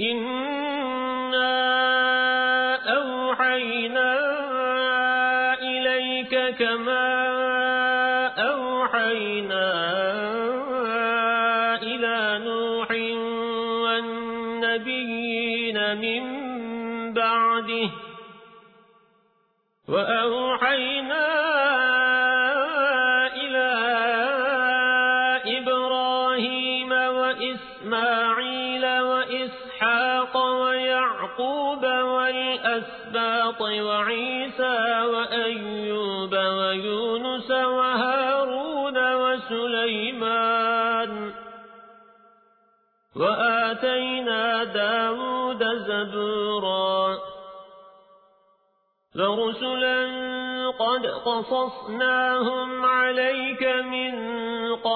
إنا أوحينا إليك كما أوحينا إلى نوح والنبيين من بعده وأوحينا إلى إبراهيم وإسماعيل وإسحاق ويعقوب والأسباط وعيسى وأيوب ويونس وهارون وسليمان وآتينا داود زبورا فرسلا قد قصصناهم عليك من